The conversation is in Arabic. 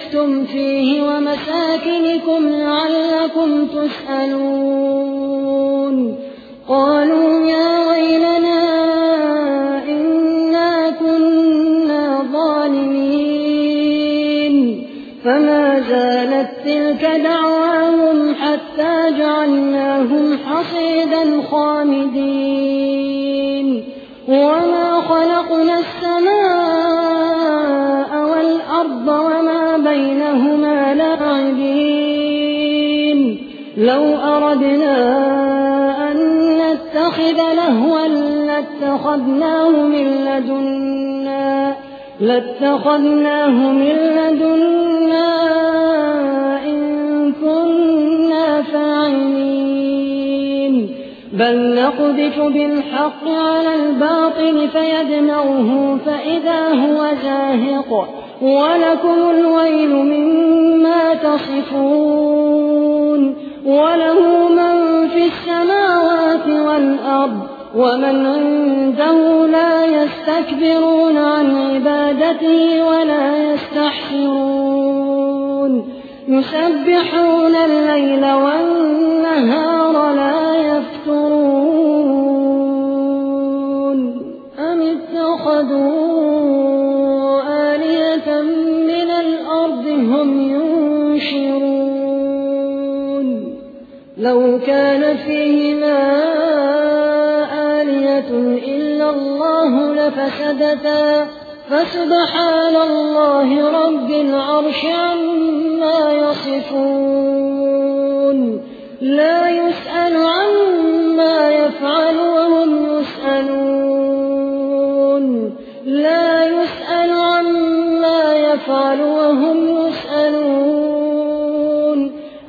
أُتْرِفْتُمْ فِيهِ وَمَسَاكِنِكُمْ لَعَلَّكُمْ تُسْأَلُونَ قَالُوا يَا وَيْلَنَا إِنَّا كُنَّا ظَالِمِينَ فَمَا زَالَتْ تِلْكَ دَعْوَاهُمْ حَتَّى جَعَلْنَاهُمْ حَصِيدًا خَامِدِينَ وَمَا خَلَقْنَا السَّمَاءَ لو أردنا أن نتخذ لهوا لاتخذناه من لدنا لاتخذناه من لدنا إن كنا فاعلين. بل نقذف بالحق على الباطل فيدمغه فإذا هو زاهق ولكم الويل مما تصفون. وله من في السماوات والأرض ومن عنده لا يستكبرون عن عبادته ولا يستحسرون يسبحون الليل والنهار لا يفترون أم اتخذون لو كان فيهما آلية إلا الله لفسدتا. فسبحان الله رب العرش عما يصفون. لا يسأل عما يفعل وهم يسألون. لا يسأل يفعل وهم